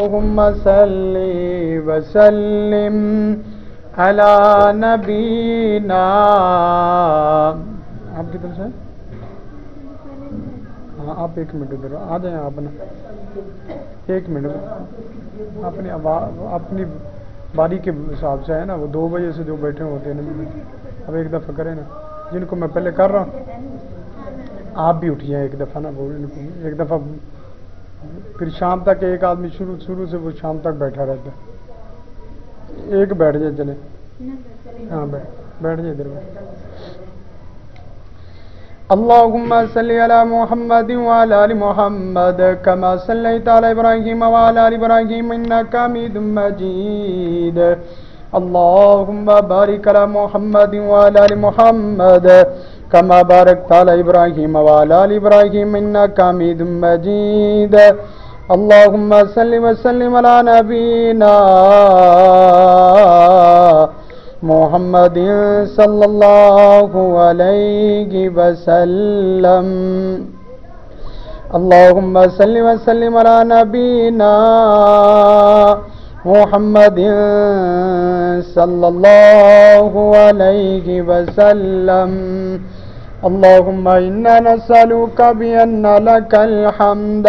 اللهم صل وسلم على نبينا آپ کدھر سے؟ ہاں آپ ایک منٹ ادھر آ جائیں آپ نا ایک منٹ۔ اپنی اپنی باری کے حساب سے ہے نا، وہ دو بجے سے جو بیٹھے ہوتے ہیں نا۔ اب ایک دفعہ کریں نا۔ جن کو میں پہلے کر رہا ہوں، آپ بھی اٹھیے ایک دفعہ نا وہ ایک دفعہ پھر شام تک ایک آدمی شروع شروع سے وہ شام تک بیٹھا رہتا ہے۔ ایک بیٹھ جائے چلے۔ ہاں بیٹھ جائے ادھر اللهم صل على محمد وعلى ال محمد كما صليت على ابراهيم وعلى ال ابراهيم انك حميد مجيد اللهم بارك على محمد وعلى ال محمد۔ كما باركت على ابراهيم وعلى ال ابراهيم انك حميد مجيد. اللهم صل وسلم على نبينا محمد صلی اللہ علیہ وسلم. اللهم صل وسلم على نبينا محمد صلى الله عليه وسلم. اللهم إنا نسألك بأن لك الحمد.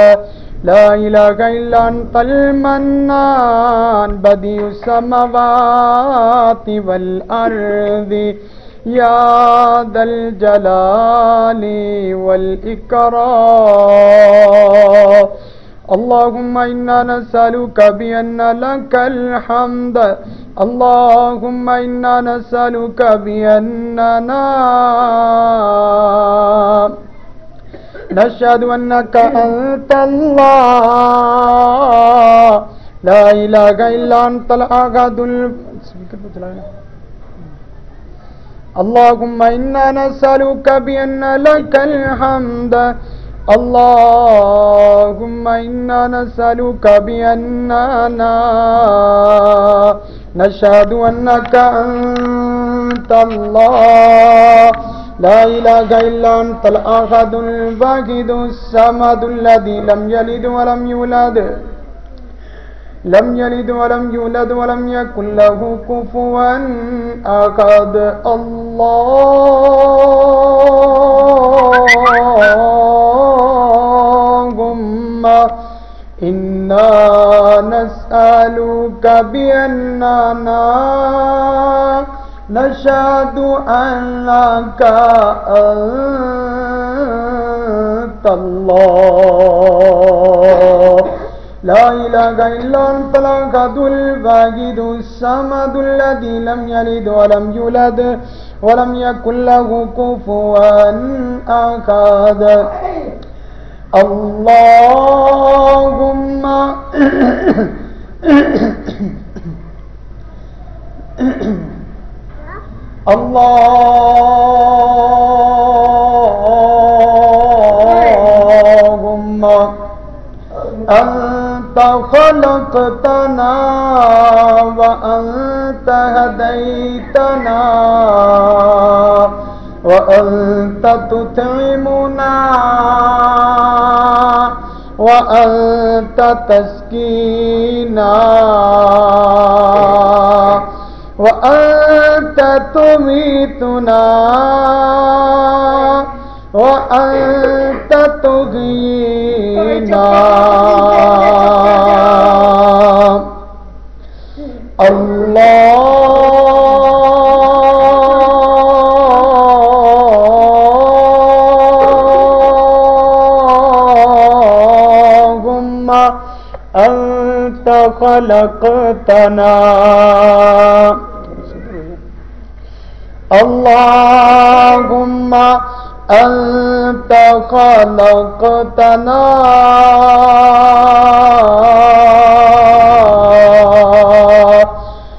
لا إله إلا أنت المنان. بديع السماوات والأرض. يا ذا الجلال والإكرام. اللهم إنا نسألك بأن لك الحمد. اللهم إنا نسألك بأننا نشهد أنك أنت الله. لا إله إلا أنت الأحد اللهم إنا نسألك بأن لك الحمد. اللهم إنا نسألك بأننا نشهد أنك أنت الله لا إله إلا أنت الأحد الواحد الصمد الذي لم يلد ولم يولد لم يلد ولم يولد ولم يكن له كفوا أحد اللهم إنا نسألك بأننا نشهد أنك أنت الله. لا إله إلا أنت، الأحد الواحد الصمد الذي لم يلد ولم يولد ولم يكن له كفوا أحد. اللهم اللهم أنت خلقتنا وأنت هديتنا وأنت تطعمنا وأنت تسكينا وأنت تميتنا. وأنت تغيينا. خلقتنا. اللهم أنت خلقتنا.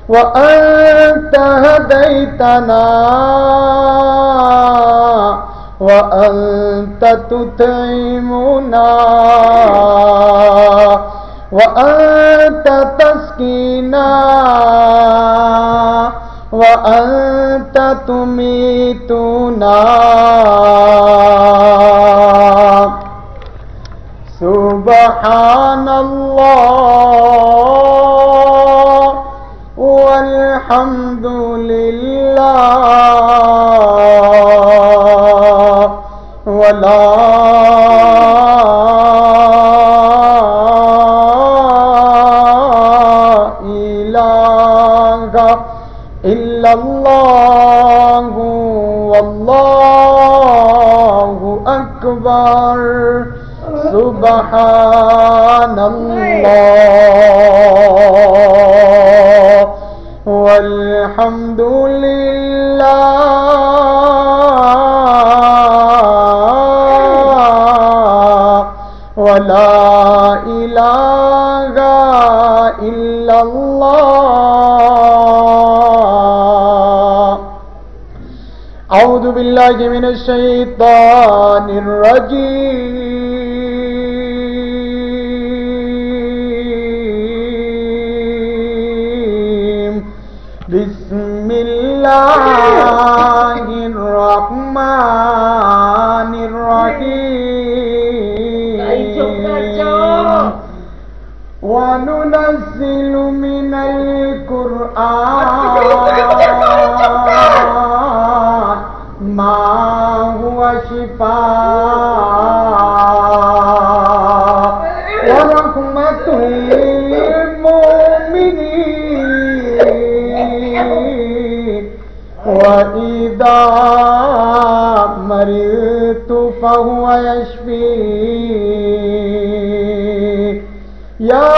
وأنت هديتنا. وأنت تطعمنا. وأنت تسقينا وأنت تميتنا سبحان الله والحمد لله ولا إلا الله والله أكبر. سبحان الله والحمد لله ولا إله إلا أعوذ بالله من الشيطان الرجيم. بسم الله الرحمن الرحيم. وننزل من القرآن. ورحمة للمؤمنين. وإذا مرضت فهو يشفي يا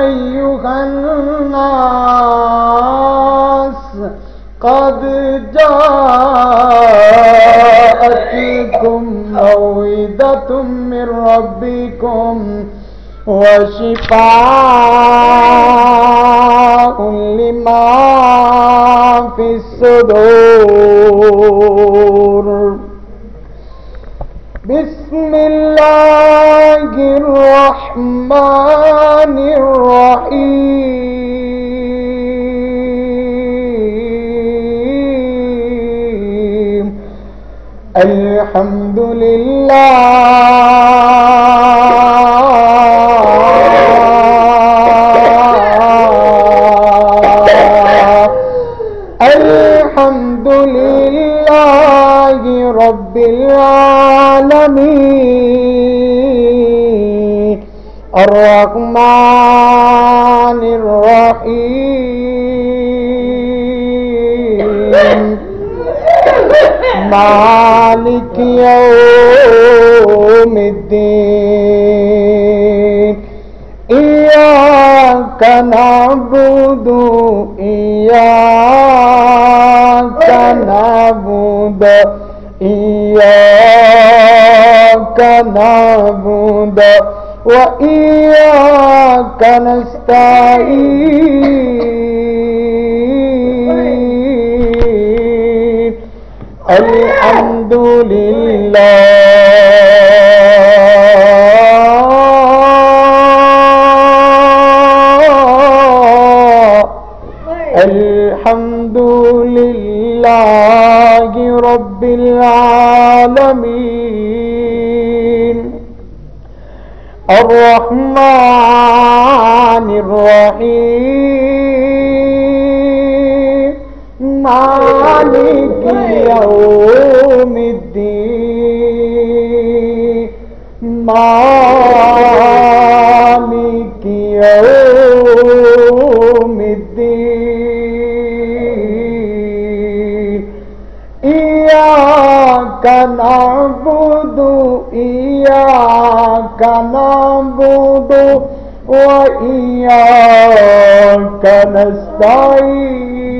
أيها الناس قد جاءتكم من ربكم وشفاء لما في الصدور. بسم الله الرحمن الرحيم الحمد لله الحمد لله رب العالمين الرحمن الرحيم مالك يوم الدين إياك نعبد إياك نعبد إياك نعبد وإياك نستعين الحمد الحمد لله رب العالمين الرحمن الرحيم مالك يوم الدين مالك يوم الدين إياك نعبد إياك نعبد وإياك نستعين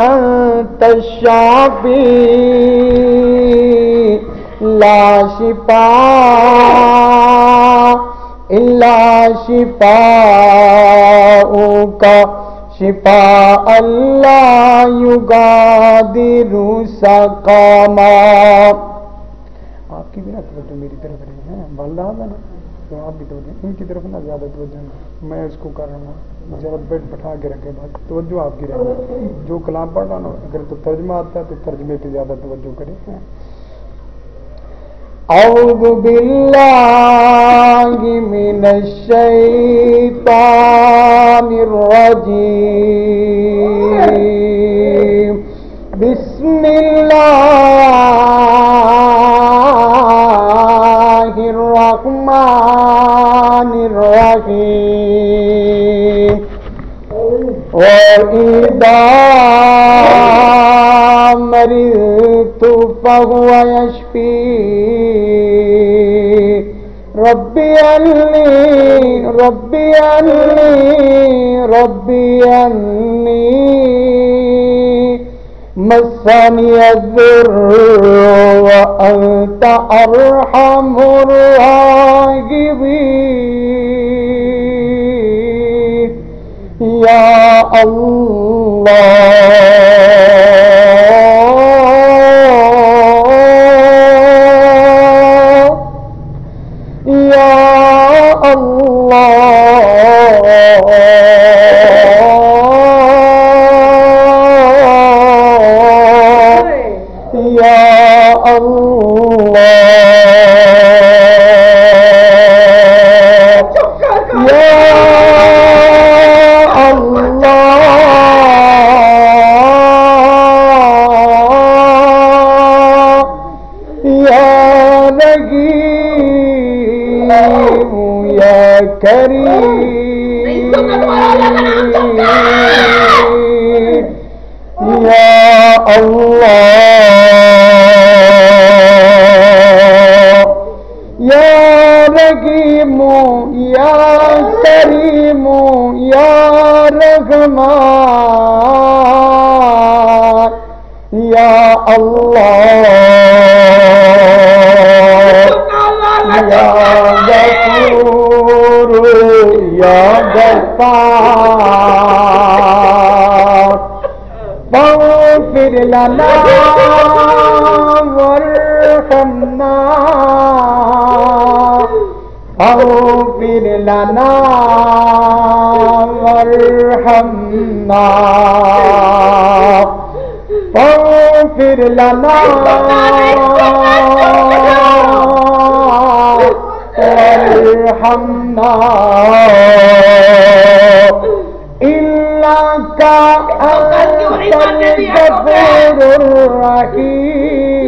أنت الشافي لا شفاء إلا شفاءك شفاء لا يغادر سقما آپ کی بھی نا توجہ میری طرف رہی ہے والدہ ہے نا، تو آپ بھی توجہ ان کی طرف نا زیادہ توجہ میں اس کو کر رہا ہوں۔ ذرا بیٹ بٹھا کے رکھے بات توجہ آپ کی رہے۔ جو کلام پڑھ رہا نا اگر تو ترجمہ آتا ہے تو ترجمے پہ زیادہ توجہ کرے اعوذ باللہ من الشیطان الرجیم۔ وأنت فاغفر وارحمنا اغفر لنا وارحمنا اغفر لنا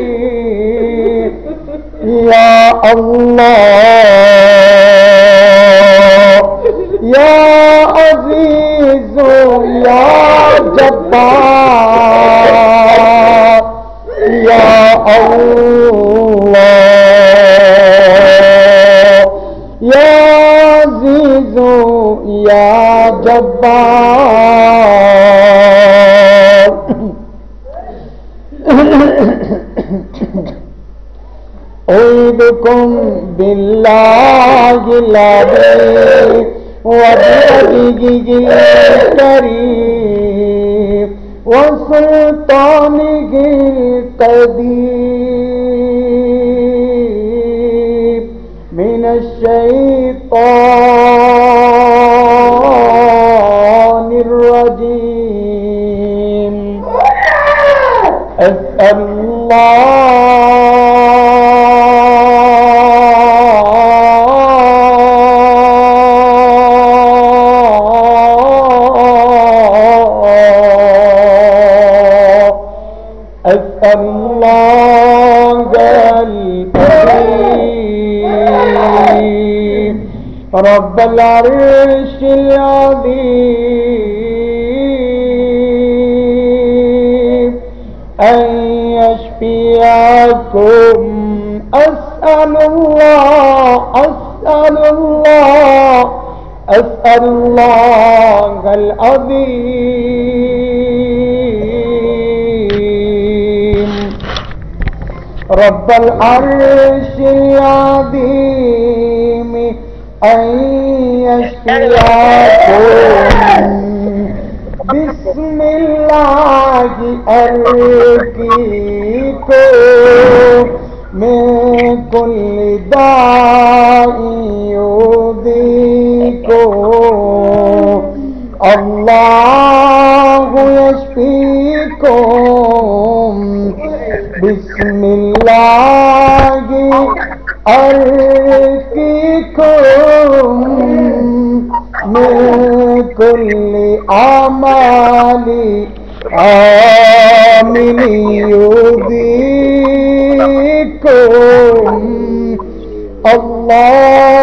الرحيم يا الله يا عزيز يا جبار يا الله يا عزيز يا جبار بالله العظيم وبوجهه الكريم وسلطانه القديم من الشيطان الرجيم أسأل الله الله الكريم رب العرش العظيم أن يشفيكم أسأل الله أسأل الله أسأل الله العظيم رب العرش العظيم أن يشفيكم. بسم الله أرقيكم من كل داء يؤذيكم الله يشفيكم. بسم الله أرقيكم اللہ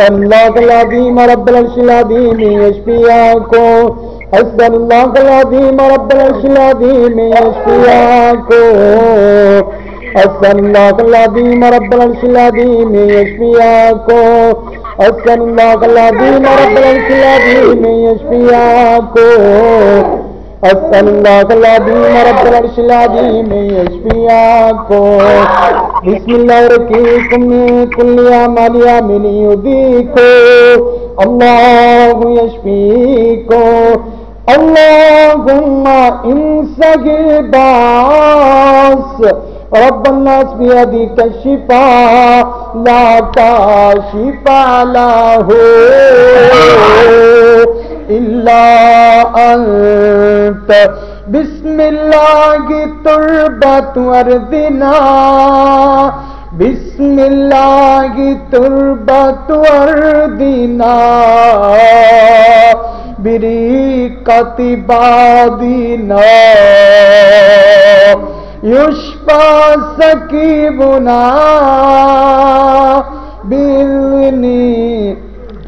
أسأل الله العظيم رب العرش العظيم يشفيكم أسأل الله العظيم رب العرش العظيم يشفيكم أسأل الله العظيم رب العرش العظيم يشفيكم أسأل الله العظيم رب العرش العظيم يشفيكم أسأل الله العظيم رب العرش العظيم يشفيكم بسم الله ركيكم من كل أعمال عامل يؤذيكم الله يشفيكم. اللهم انسج الباس رب الناس بيدك الشفاء. لا كاشف له. إلا أنت. بسم الله تربة أرضنا بسم الله تربة أرضنا بريقة بادنا. يشفى سكيبنا. بإذن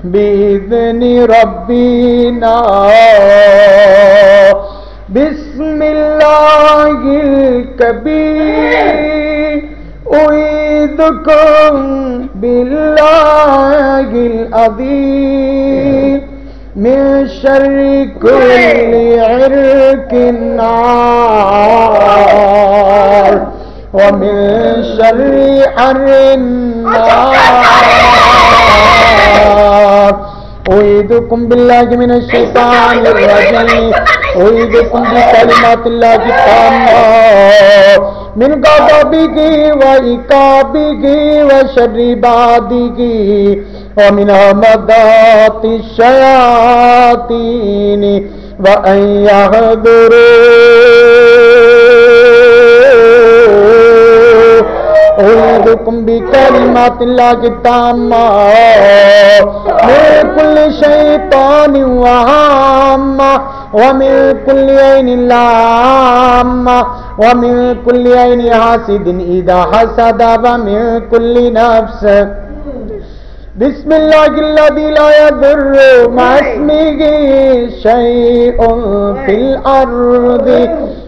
بإذن ربنا. بسم الله الكبير. أعيذكم بالله العظيم. من شر كل عرك النار ومن شر حر النار. أعيذكم بالله من الشيطان الرجيم أعيذكم بكلمات الله التامة من غضبه وعقابه وشر عباده ومن همذات الشياطين وأن يحضروا أعوذكم بكلمات الله التامة. من كل شيطان وهامة ومن كل عين لامة ومن كل عين حاسد إذا حسد ومن كل نفس. بسم الله الذي لا يضر مع اسمه شيء في الأرض.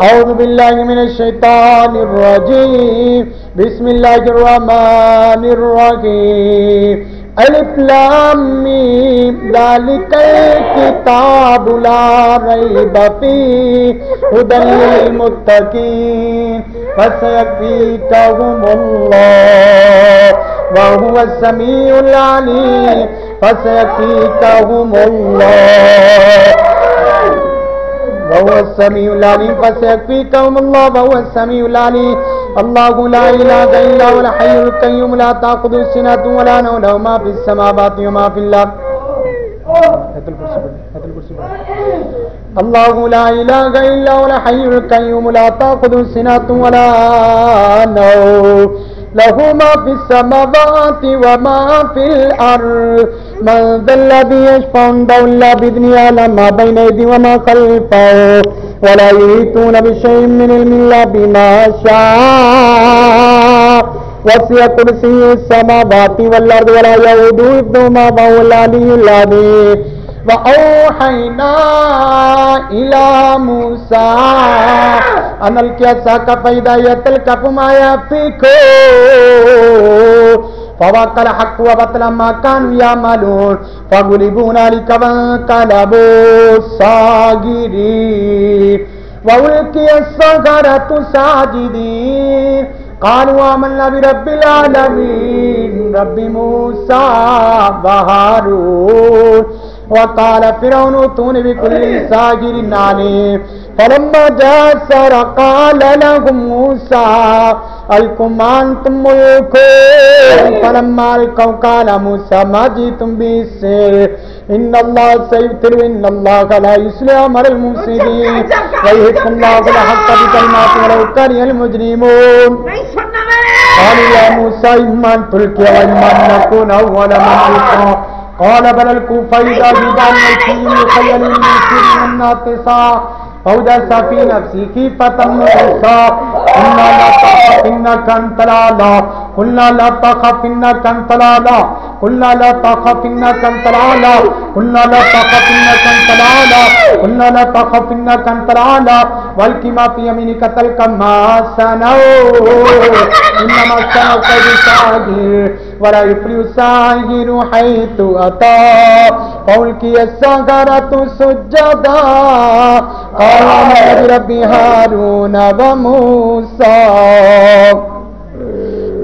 أعوذ بالله من الشيطان الرجيم. بسم الله الرحمن الرحيم. ألف لام ميم. ذلك الكتاب لا ريب فيه. هدى للمتقين. فسيكفيكهم الله. وهو السميع العليم. فسيكفيكهم الله. وهو السميع العليم. فسيكفيكهم الله، وهو السميع العليم. الله لا اله الا هو الحي القيوم. لا تاخذه سنه ولا نوم. له ما في السماوات وما في الارض آیت الله لا اله الا هو الحي القيوم. لا تاخذه سنه ولا نوم. له ما في السماوات وما في الارض من ذا الذي يشفع عنده الا باذنه يعلم ما بين ايديهم وما خلفه ولا يحيطون بشيء من علم الا بما شاء. وسع كرسيه السماوات والارض ولا يؤوده حفظهما وهو العلي العظيم. وأوحينا إلى موسى أن ألقي عصاك فإذا هي تلقف ما يأفكون. فوقع الحق وبطل ما كانوا يعملون. فغلبوا هنالك وانقلبوا صاغرين وألقي السحرة ساجدين. قالوا آمنا برب العالمين. رب موسى وهارون. وقال فرعون ائتوني بكل ساحر عليم. فلما جاء السحرة قال لهم موسى ألقوا ما أنتم ملقون فلما ألقوا قال موسى ما جئتم به السحر إن الله سيبتل إن الله لا يصلح عمل المفسدين ويحق الله الحق بكلماته ولو كره المجرمون۔ قالوا يا موسى إما أن تلقي وإما أن نكون أول من ألقى قال بل الكوا فإذا بيبان الفيل خيل من سر الناطسا فوجس في نفسي خيفة موسى قلنا لا تخف إنك أنت قلنا لا تخف إنك أنت قلنا لا تخف إنك أنت قلنا لا تخف إنك أنت قلنا لا تخف إنك أنت الأعلى والق ما في يمينك تلك ما صنعوا إنما صنعوا كيد ساحر ولا يفلح الساحر حيث أتى فألقي السحرة سجدا قال آمنت هارون وموسى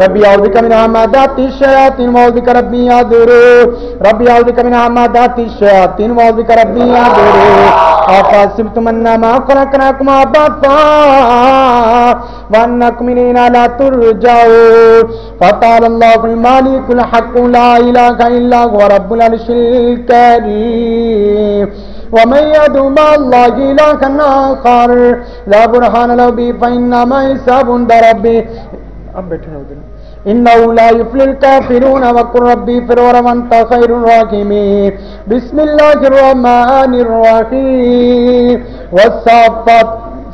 ربي أعوذ بك من همدات الشياطين وأعوذ بك ربي يحضرون ربي أعوذ بك من همدات الشياطين وأعوذ بك ربي يحضرون أفحسبتم أنما خلقناكم عبثا وأنكم إلينا لا ترجعون. فتعالى الله الملك الحق لا إله إلا هو رب العرش الكريم ومن يدعو مع الله إلها آخر. لا برهان له به فإنما حساب عند ربه. اب بیٹھے ہیں ادھر۔ إنه لا يفلح الكافرون وقل ربي فرور وأنت خير الراحمين بسم الله الرحمن الرحيم والصافات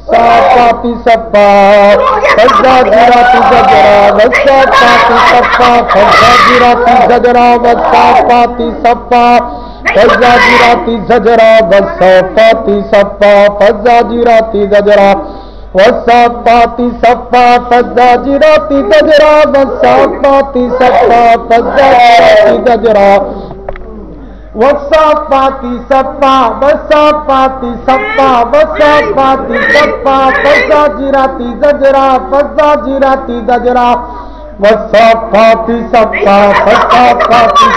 صافات صفا فالزاجرات زجرا۔ والصافات صفا فالزاجرات زجرا۔ والصافات صفا فالزاجرات زجرا۔ والصافات صفا فالزاجرات زجرا۔ والصافات صفا فالزاجرات زجرا والصافات صفا فالزاجرات زجرا والصافات صفا والصافات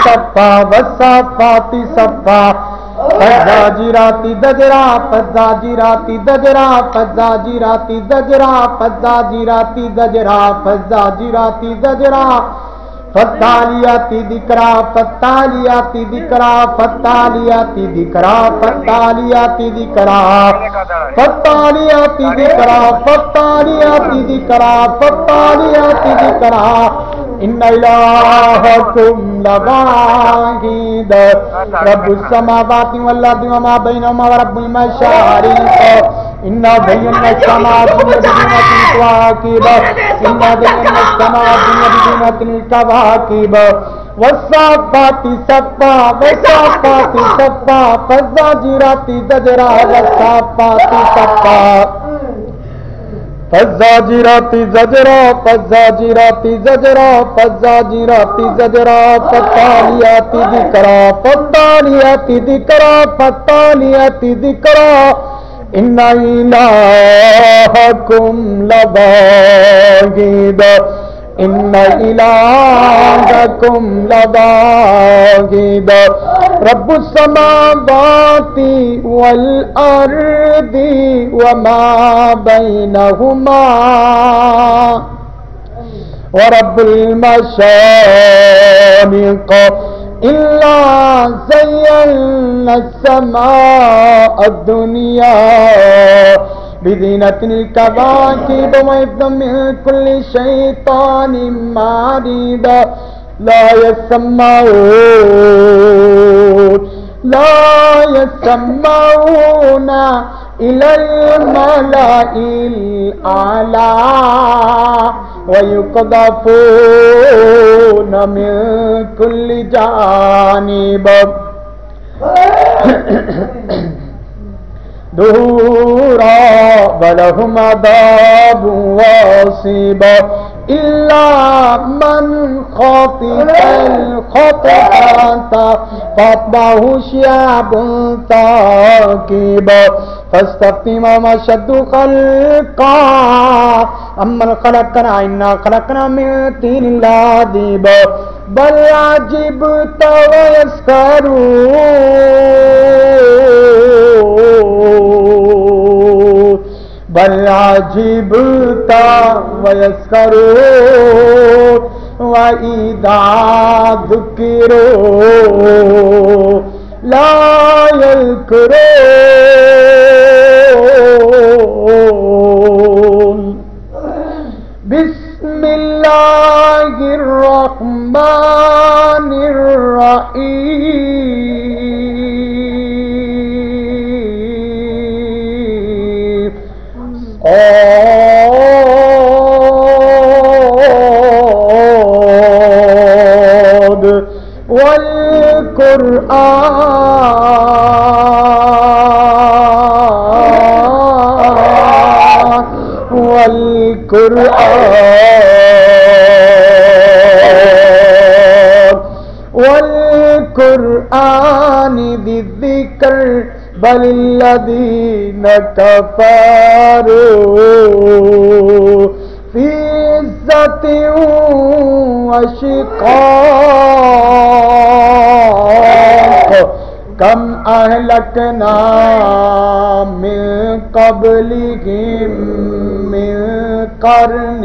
صفا والصافات صفا فالزاجرات زجرا فالزاجرات زجرا والصافات صفا فالصافات صفا والصافات صفا فالزاجرات زجرا فالزاجرات زجرا فالزاجرات زجرا فالزاجرات زجرا فالزاجرات زجرا فالتاليات ذكرا فالتاليات ذكرا فالتاليات ذكرا فالتاليات ذكرا فالتاليات ذكرا فالتاليات ذكرا فالتاليات ذكرا إن إلهكم لواحد. رب السماوات والأرض وما بينهما ورب المشارق. إنا زينا السماء الدنيا بزينة الكواكب. إنا زينا السماء الدنيا بزينة الكواكب. والصافات صفا والصافات صفا. فالزاجرات زجرا، والصافات صفا. پزا جی راتی زجرا پزا جی راتی زجرا پزا جی راتی زجرا پتالیاتی دکرا پتالیاتی دکرا تی دکرا ان کم لبا گیدہ إن إلهكم لواحد رب السماوات والأرض وما بينهما ورب المشارق إلا زينا السماء الدنيا بزينة الكواكب وحفظا من كل شيطان مارد لا يسمعون لا يسمعون إلى الملأ الأعلى. ويقذفون من كل جانب. دورا ولهم عذاب واصب إلا من خطف الخطفة فاتبعه شعب ثاقب. فاستفتهم وما شد خلقا. أمن خلقنا إنا خلقنا من طين لازب بل عجبت ويسكرون بل عجبت ويسكرون وإذا ذكروا لا يذكرون كفروا في عزة وشقاق كم أهلكنا من قبلهم من قرن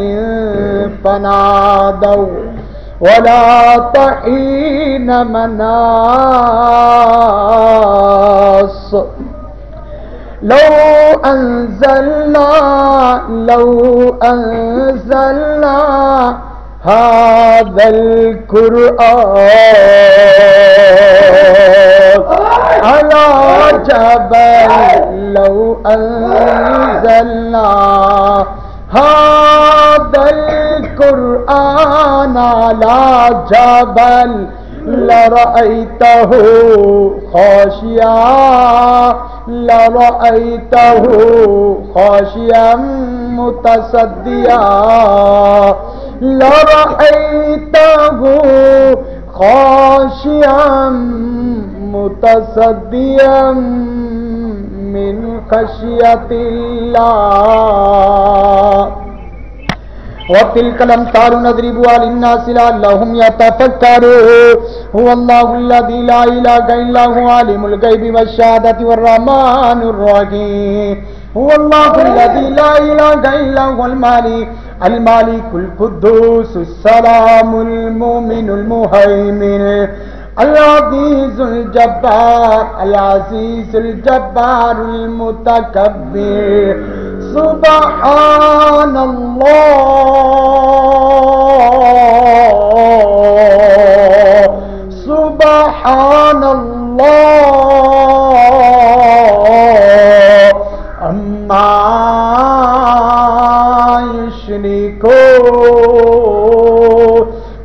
فنادوا. ولا تحين مناص لو أنزلنا لو أنزلنا هذا القرآن. على جبل لو أنزلنا هذا القرآن على جبل لرأيته خاشعا لرأيته خاشعا متصديا. لرأيته خاشعا متصديا من خشية الله. وتلك الامثال نضربها للناس لعلهم يتفكرون. هو الله الذي لا اله الا هو، عالم الغيب والشهاده والرحمن الرحيم. هو الله الذي لا اله الا هو المالك المالك القدوس، السلام المؤمن المهيمن، العزيز الجبار العزيز الجبار المتكبر. سبحان اللہ سبحان اللہ اما کو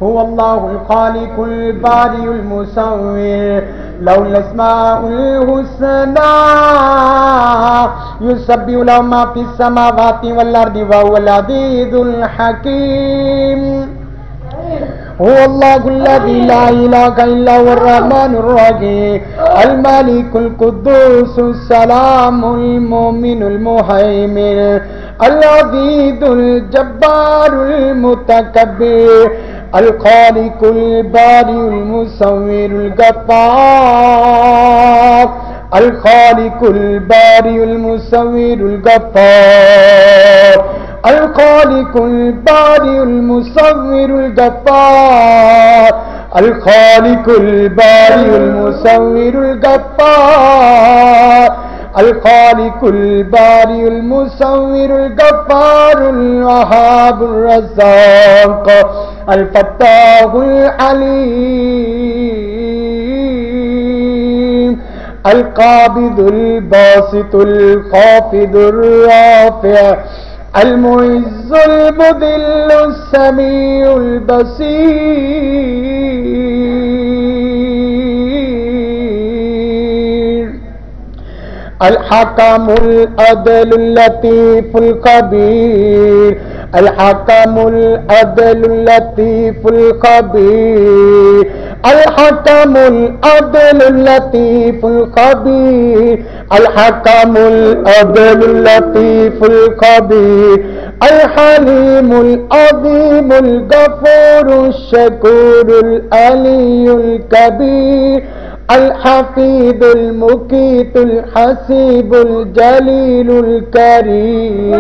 هو الله الخالق الباري المصور له الاسماء الحسنى. يسبح له ما في السماوات والارض وهو العزيز الحكيم. هو الله الذي لا اله الا هو الرحمن الرحيم. الملك القدوس السلام المؤمن المهيمن. العزيز الجبار المتكبر. الخالق البارئ المصور الغفار. الخالق البارئ المصور الغفار. الخالق البارئ المصور الغفار. الخالق البارئ المصور الغفار. الخالق البارئ المصور الغفار الوهاب الرزاق. الفتاح العليم. القابض الباسط الخافض الرافع المعز المذل السميع البصير الحكم العدل اللطيف الخبير الحكم العدل اللطيف الخبير الحكم العدل اللطيف الخبير. الحكم العدل اللطيف الخبير. الحليم العظيم الغفور الشكور العلي الكبير. الحفيظ المكيت الحسيب الجليل الكريم.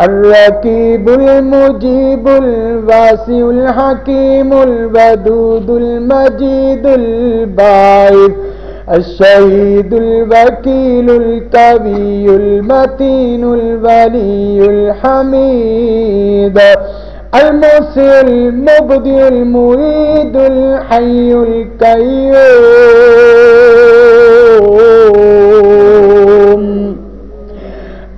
الركيب المجيب الواسع الحكيم الودود المجيد الباعث الشهيد الوكيل الكبي المتين الولي الحميد المسيء المبدي المريد الحي القيوم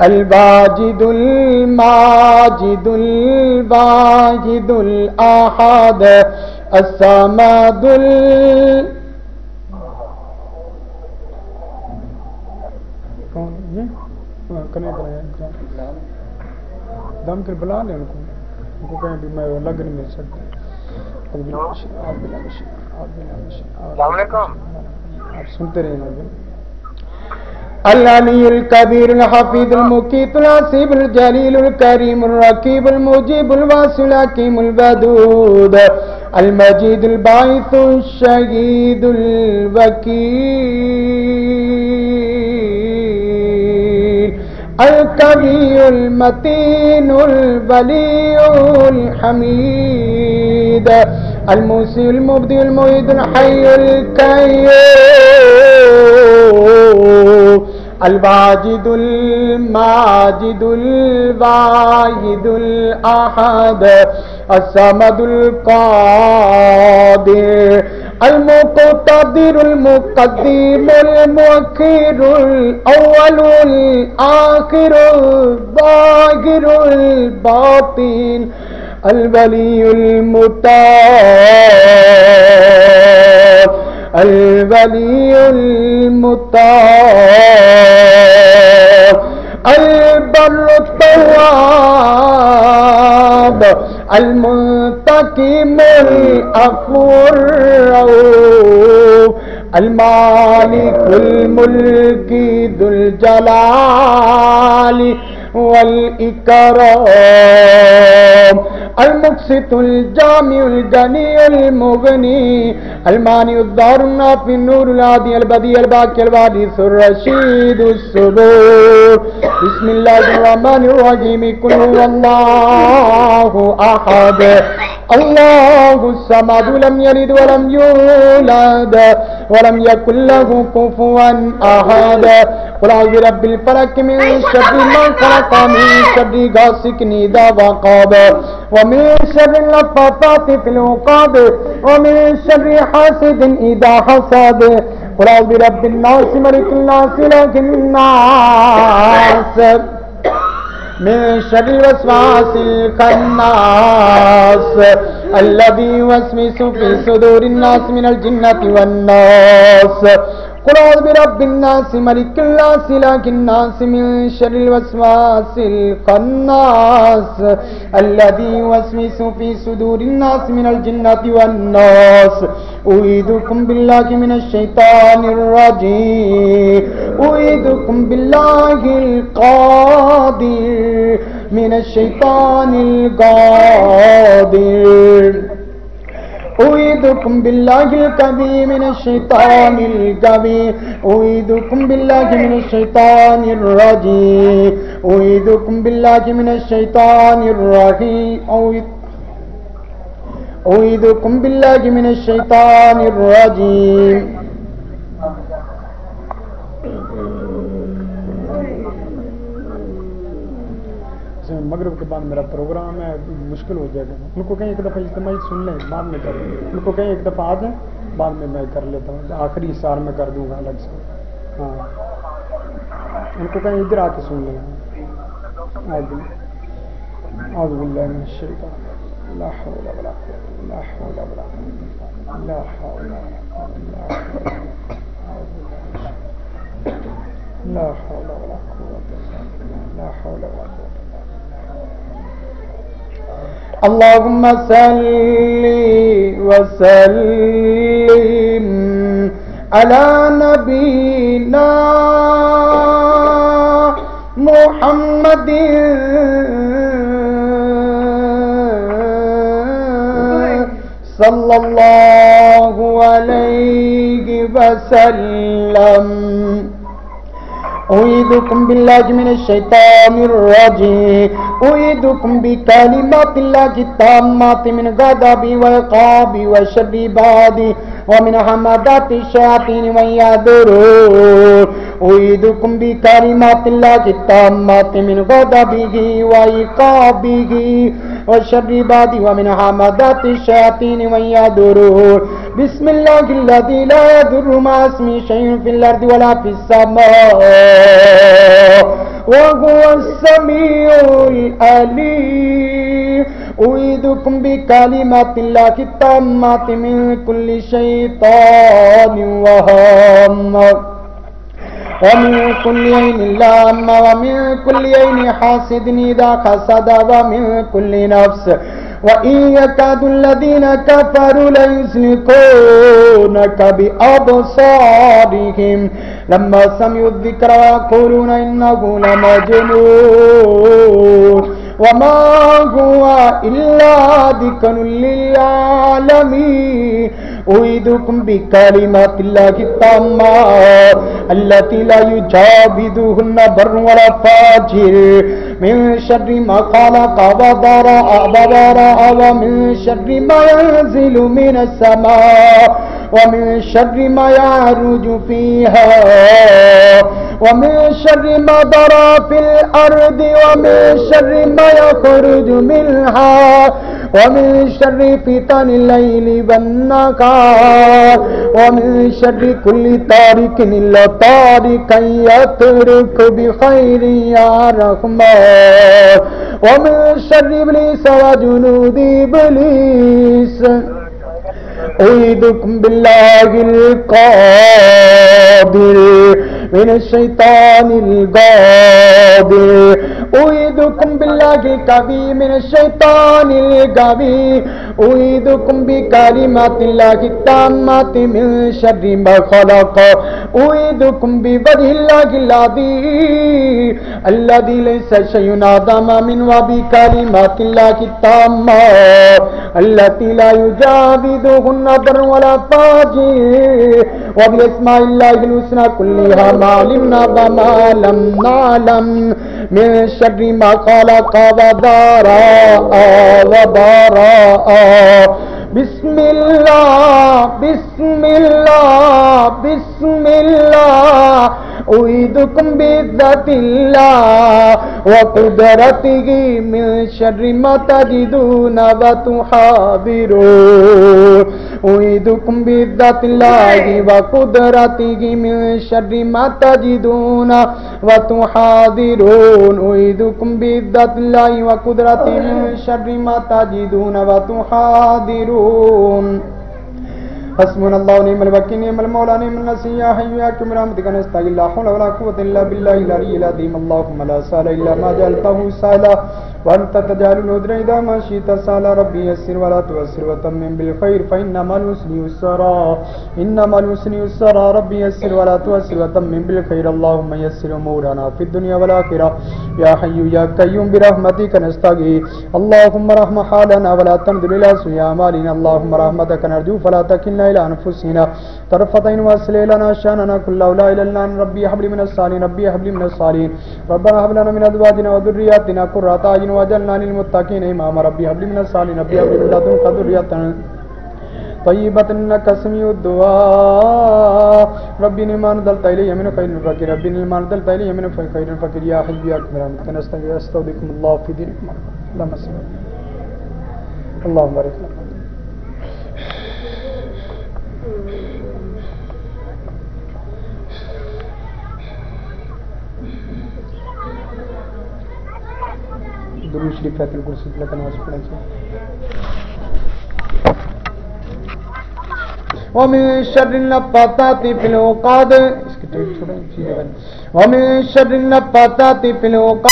الواجد الماجد الواجد الأحد الصمد ال... کون یہ کنے انسان دم کر بلا لیں ان کو ان کو کہیں بھی میں الگ نہیں مل سکتا السلام علیکم۔ آپ سنتے رہیں العلي الكبير الحفيظ المقيت العصيب الجليل الكريم الرقيب المجيب الواسع الحكيم الودود المجيد الباعث الشهيد الوكيل الكبير المتين الولي الحميد الموسي المبدي المعيد الحي القيوم الواجد الماجد الواحد الأحد. الصمد القادر. المقتدر المقدم المؤخر الأول الآخر الظاهر الباطن. الولي المطاع الولي المطاع البر التواب المنتقم العفو الرؤوف المالك الملك ذو الجلال والإكرام. المقسط الجامع الغني المغني. المانع الدار النافي النور الهادي البديع الباقي الوارث الرشيد الصبور بسم الله الرحمن الرحيم. قل هو الله أحد. الله الصمد لم يلد ولم يولد ولم يكن له كفوا أحد. قل أعوذ برب الفلك من شر ما خلق من شر غاسق إذا وقب ومن شر النفاثات في العقاد ومن شر حاسد إذا حسد. قل اعوذ برب الناس ملك الناس اله الناس. من شر الوسواس الخناس الذي يوسوس في صدور الناس من الجنة والناس. قل اعوذ برب الناس ملك الناس اله الناس من شر الوسواس الخناس الذي يوسوس في صدور الناس من الجنة والناس. أعيذكم بالله من الشيطان الرجيم. أعيذكم بالله القادر من الشيطان القادر. أعيذكم بالله الكبير من الشيطان الكبير. أعيذكم بالله من الشيطان الرجيم. أعيذكم بالله من الشيطان الرجيم. أعيذ- أعيذكم بالله من الشيطان الرجيم. مغرب کے بعد میرا پروگرام ہے، مشکل ہو جائے گا۔ ان کو کہیں ایک دفعہ اجتماعی سن لیں، بعد میں کر لیں۔ ان کو کہیں ایک دفعہ آ جائیں، بعد میں میں کر لیتا ہوں۔ آخری سار میں کر دوں گا الگ سے۔ ہاں۔ ان کو کہیں ادھر آ کے سن لیں۔ اعوذ باللہ من الشیطان لا حول ولا قوة لا حول ولا قوة لا حول ولا قوة لا حول ولا قوة لا حول ولا قوة اللهم صل وسلم على نبينا محمد. صلى الله عليه وسلم. أعيذكم بالله من الشيطان الرجيم. أعيذكم بكلمات الله التامات من غضب وعقابي وشر عبادي ومن حمدات الشياطين ومن يضرون أعيذكم بكلمات الله التامات من غضبه وعقابه وشر عبادي ومن حمدات الشياطين ومن يضرون بسم الله الذي لا يضر مع اسمه شيء في الأرض ولا في السماء وهو السميع العليم أعيذكم بكلمات الله التامات من كل شيطان وهامة ومن كل عين لامة ومن كل عين حاسد إذا حسد ومن كل نفس وإن يكاد الذين كفروا ليزلقونك بأبصارهم لما سمعوا الذكر ويقولون إنه لمجنون وما هو إلا ذكر للعالمين أعيذكم بكلمات الله التامات التي لا يجاوزهن بر ولا فاجر من شر ما خلق وضرع وضرع ومن شر ما ينزل من السماء ومن شر ما يعرج فيها ومن شر ما ضرى في الأرض ومن شر ما يخرج منها ومن شر فتن الليل والنهار، ومن شر كل تارك إلا تاركا يترك بخير يا رحمن. ومن شر إبليس وجنود إبليس. أعيذكم بالله القادر. من الشيطان القادر أعيذكم بالله الكبير. من الشيطان الكبير أعيذكم بكلمات الله التامات من شر ما خلق. أعيذكم بوجه الله العظيم. الذي ليس شيء أعظم من وبكلمات الله التامات التي لا يجاوزهن بر ولا فاجر. وبأسماء الله الحسنى كلها ما علمنا وما لم نعلم من شر ما خلق وضراء وبراء بسم الله بسم الله بسم الله أعيذكم بعزة الله وقدرته من شر ما تجدون وتحاذرون اعيذكم بعزة الله وقدرته من شر ما تجدون. وتحاذرون اعيذكم بعزة الله وقدرته من شر ما تجدون. وتحاذرون حسبنا الله ونعم الوكيل نعم المولى، نعم النصير يا حي يا قيوم برحمتك نستغيث لا حول ولا قوة إلا بالله العلي العظيم اللهم لا سهل إلا ما جعلته سهلا وأنت تجعل العذر إذا ما شئت سهلا ربي يسر ولا تعسر وتمم بالخير فإنما الحسن يسرا إنما الحسن يسرا ربي يسر ولا تعسر وتمم بالخير اللهم يسر أمورنا في الدنيا والآخرة يا حي يا قيوم برحمتك نستغيث اللهم رحم حالنا ولا تمدل إلى سوء أعمالنا اللهم رحمتك نرجو فلا تكلنا إلى أنفسنا طرفة عين وأصل لنا شأننا كله لا إله إلا أنت ربي هب لي من الصالحين ربي هب لي من الصالحين ربنا هب لنا من أزواجنا وذرياتنا قرة أعين واجعلنا وجلنا للمتقین امام ربی حبلی من الصالحين ربي هب لي من لدنك ذرية طيبة إنك سميع الدعاء. ربي نما نزلت إلي من خير الفقير ربي نما نزلت إلي من خير الفقير يا حي يا قيوم برحمتك اللہ فی الله في دينكم. اللهم صل اللهم بارك درود شریف ایت الکرسی کی نماز پڑھیں چاہیے ومن شر النفاثات في العقد اس کی ٹیپ چھوڑیں سیدھے ومن شر النفاثات في العقد